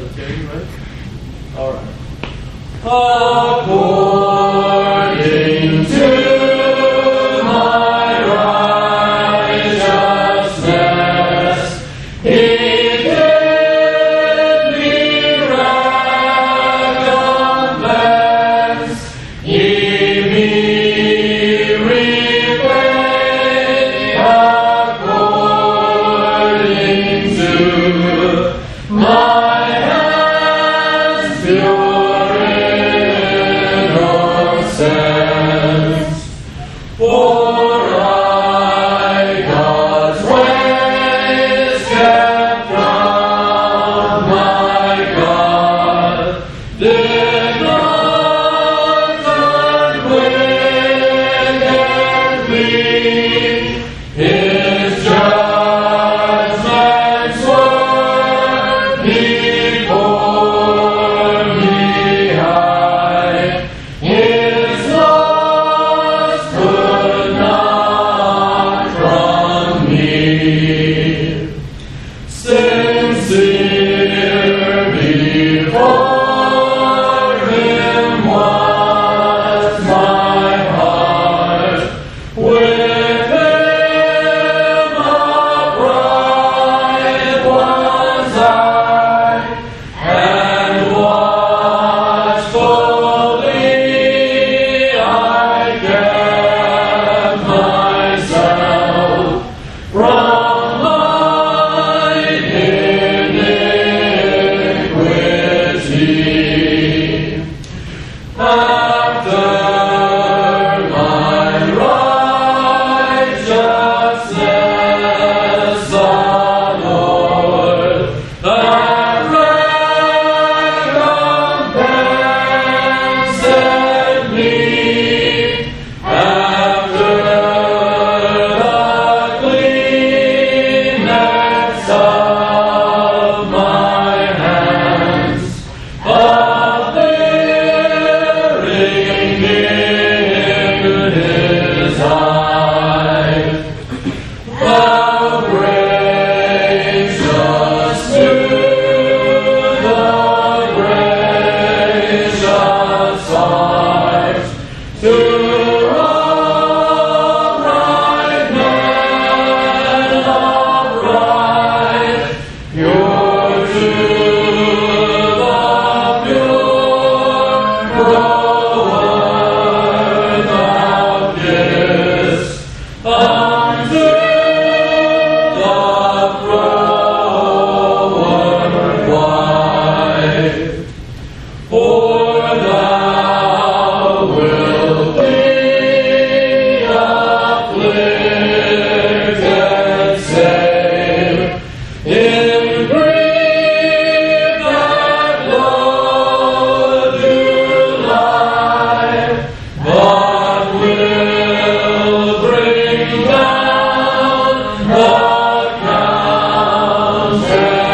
17, right? All right. Amen.